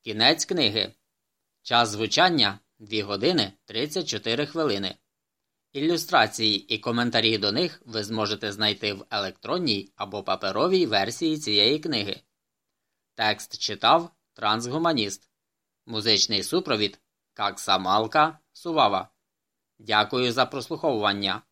Кінець книги. Час звучання 2 години 34 хвилини. Ілюстрації і коментарі до них ви зможете знайти в електронній або паперовій версії цієї книги. Текст читав Трансгуманіст. Музичний супровід Каксамалка Сувава. Дякую за прослуховування.